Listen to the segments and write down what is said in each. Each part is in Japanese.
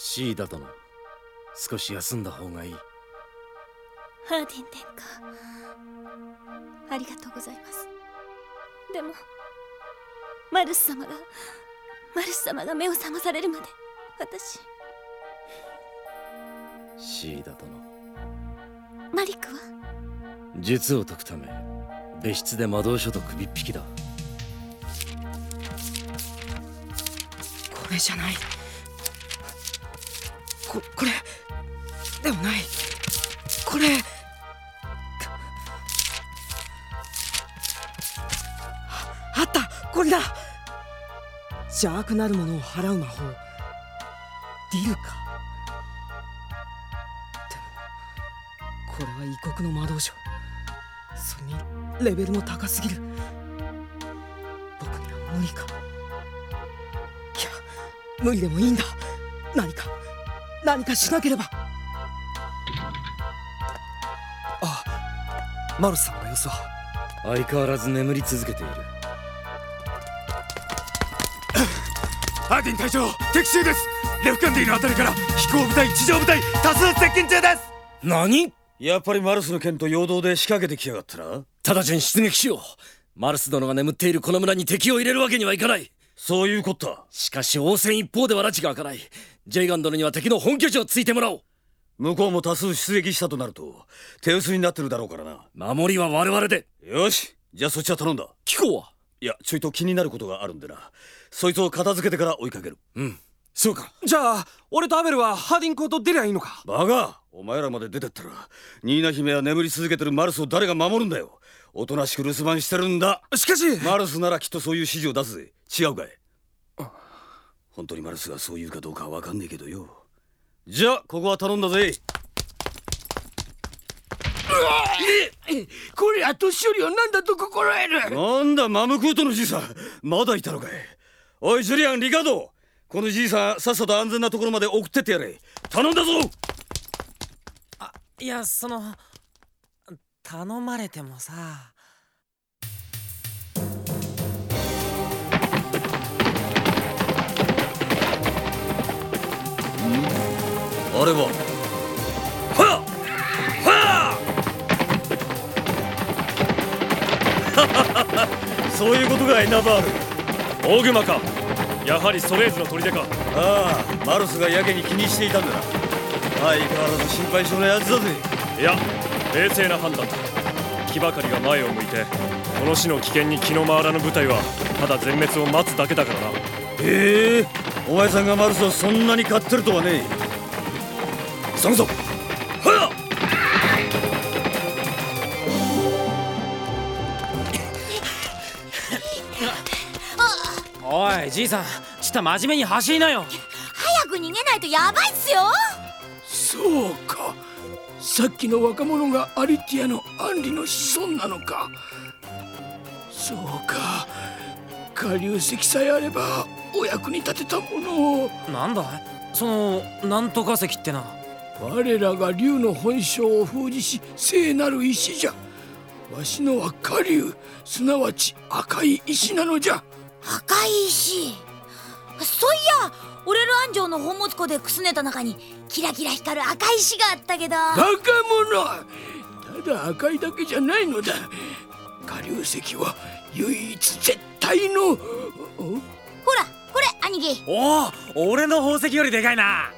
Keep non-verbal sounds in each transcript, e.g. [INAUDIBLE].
シーダ殿。少し休んだ方がいい。ハーディン殿下。ありがとうございます。でもマルス様がマルス様が目を覚まされるまで私。シーダ殿。マリクは？術を解くため別室で魔導書と首っ引きだ。これじゃないここれでもない。これ。あった。これだ。邪悪なるものを払う魔法。ディルか。でもこれは異国の魔導書。それにレベルも高すぎる。僕には無理か。いや無理でもいいんだ。何か。何かしなければ。あマルス様の様子は。相変わらず眠り続けている。ハーディン隊長敵襲です。レフカンディのあたりから飛行部隊地上部隊多数接近中です。何？やっぱりマルスの剣と陽動で仕掛けてきやがったな。直ちに出撃しよう。マルス殿が眠っているこの村に敵を入れるわけにはいかない。そういうこった。しかし応戦一方では拉致が開かないジェイガン殿には敵の本拠地をついてもらおう。向こうも多数出撃したとなると手薄になってるだろうからな。守りは我々で。よしじゃあそっちは頼んだ。キコは。いやちょいと気になることがあるんでな。そいつを片付けてから追いかける。うん。そうか。じゃあ俺とアベルはハーディンコと出りゃいいのか？バカ。お前らまで出てったらニーナ姫は眠り続けてるマルスを誰が守るんだよ。おとなしく留守番してるんだ。しかしマルスならきっとそういう指示を出すぜ。違うかい？本当にマルスがそう言うかどうかは分かんねえけどよ。じゃあここは頼んだぜ。これは年寄りを何だと心得る？なんだマムクートのじいさん。まだいたのかい。おいジュリアンリカード。このじいさんさっさと安全なところまで送ってってやれ。頼んだぞ。いやその頼まれてもさあれは。はっ！はっ！そういうことかいナバール。オグマか。やはりソレーズの砦か。ああマルスがやけに気にしていたんだな。相変わらず心配性なやつだぜ。いや冷静な判断だ。木ばかりが前を向いてこの死の危険に気の回らぬ部隊はただ全滅を待つだけだからな。へえ？お前さんがマルスをそんなに買ってるとはねそぐぞ。はっ。おいじいさんちった真面目に走りなよ。早く逃げないとやばいっすよ。そうか。さっきの若者がアリティアのアンリの子孫なのか。そうか。下流石さえあればお役に立てたものを。なんだそのなんとか石ってな我らが竜の本性を封じし聖なる石じゃ。わしのは下流すなわち赤い石なのじゃ。赤い石？そういやオレル安城の宝物庫でくすねた中にキラキラ光る赤い石があったけど。バカ者。ただ赤いだけじゃないのだ。下流石は唯一絶対の。おほらこれ兄貴。おお俺の宝石よりでかいな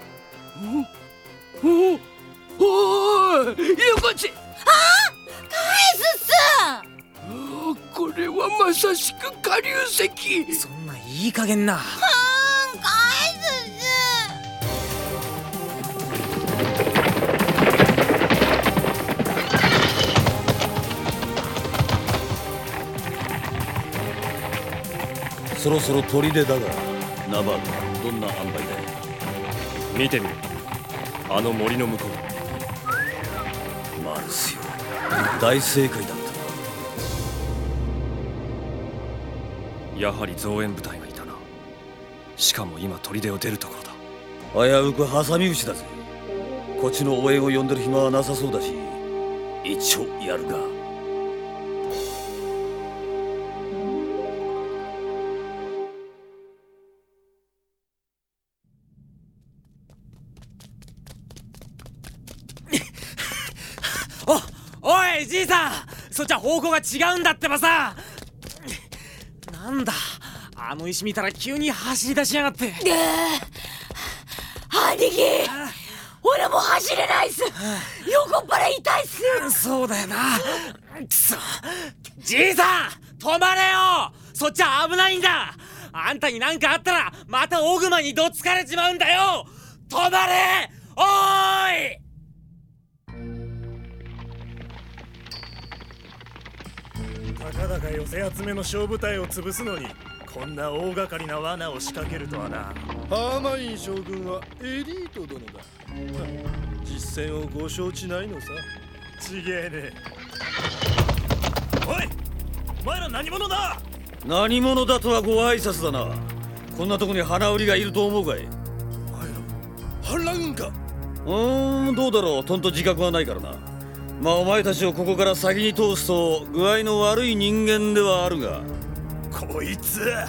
おおおいよこせ返すっす。あーこれはまさしく下流石。そんないい加減な。うん返すっそろそろ砦だが。ナバートどんな塩梅だよ見てみるあの森の向こう。マルスよ。大正解だった。やはり増援部隊がいたな。しかも今砦を出るところだ。危うく挟み撃ちだぜ。こっちの応援を呼んでる暇はなさそうだし一応やるかおおいじいさん。そっちは方向が違うんだってばさ。なんだ。あの石見たら急に走り出しやがって。兄貴。俺もう走れないっす。横っ腹痛いっす。そうだよな。くそ。じいさん止まれよ。そっちは危ないんだ。あんたに何かあったらまたオグマにどっつかれちまうんだよ。止まれ。おーいたかだか寄せ集めの小部隊を潰すのにこんな大掛かりな罠を仕掛けるとはな。ハーマイン将軍はエリート殿だ。実戦をご承知ないのさ。ちげえね。おいお前ら何者だ？何者だとはご挨拶だな。こんなとこに花売りがいると思うかい？反乱軍か？うーんどうだろう。とんと自覚はないからなまあお前たちをここから先に通すと具合の悪い人間ではあるが。こいつは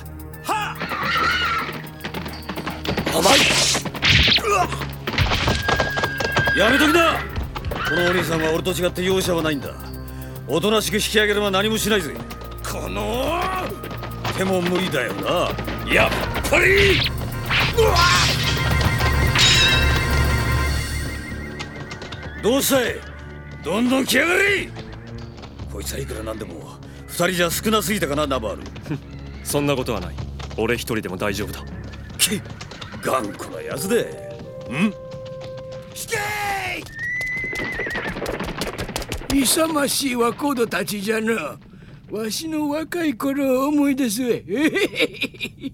甘い！やめときな！このお兄さんは俺と違って容赦はないんだ。おとなしく引き上げれば何もしないぜ。このでも無理だよな。やっぱり！どうしたい？どんどん来やがれ。こいつはいくらなんでも。二人じゃ少なすぎたかなナバール。[LAUGHS] そんなことはない。俺一人でも大丈夫だ。け頑固なやつで。ん？勇ましい若人たちじゃな。わしの若い頃を思い出す。えへへへ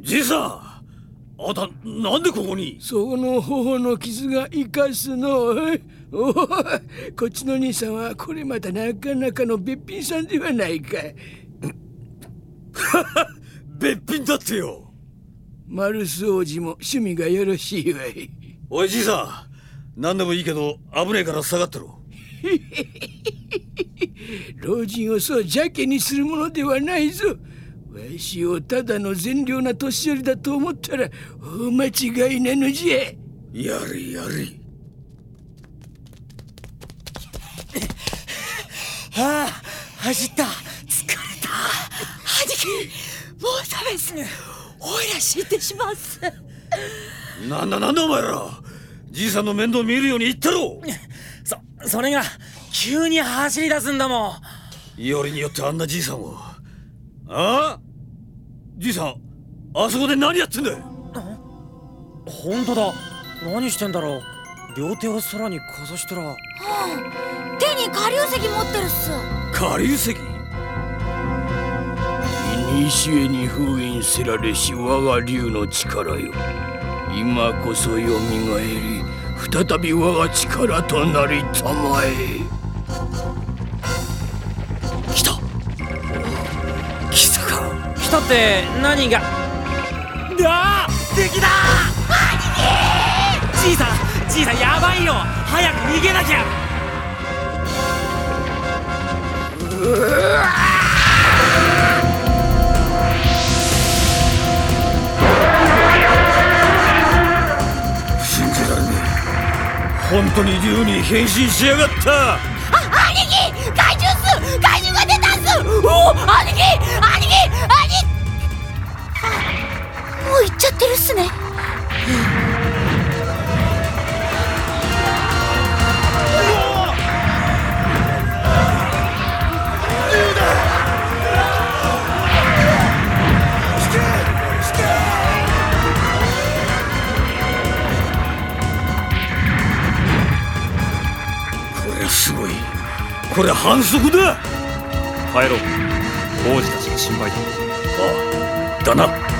じいさんあんたなんでここに？その頬の傷が生かすの？えおいこっちの兄さんはこれまたなかなかのべっぴんさんではないか [LAUGHS] べっぴんだってよ。マルス王子も趣味がよろしいわい。おいじいさん。何でもいいけど危ねえから下がってろ。[LAUGHS] 老人をそう邪気にするものではないぞ。わしをただの善良な年寄りだと思ったら大間違いなのじゃ。やれやれああ走った。疲れた。兄貴もうダメっすおいら死んでします。なんだなんだお前ら。じいさんの面倒見るように言ったろ。そそれが急に走り出すんだもん。よりによってあんなじいさんを。あ？あじいさんあそこで何やってんだよ本当だ。何してんだろう。両手を空にかざしたら。手に下流石持ってるっす。下流石古に封印せられし我が竜の力よ。今こそよみがえり再び我が力となりたまえ。来た。来たか。来たって何が？ああ敵だ。兄貴！じいさんじいさんやばいよ。早く逃げなきゃ信じられねえ。本当に竜に変身しやがった。あ兄貴！怪獣っす！怪獣が出たっす！おお兄貴！兄貴！兄あもう行っちゃってるっすね。これ反則だ。帰ろう。王子たちが心配だ。ああだな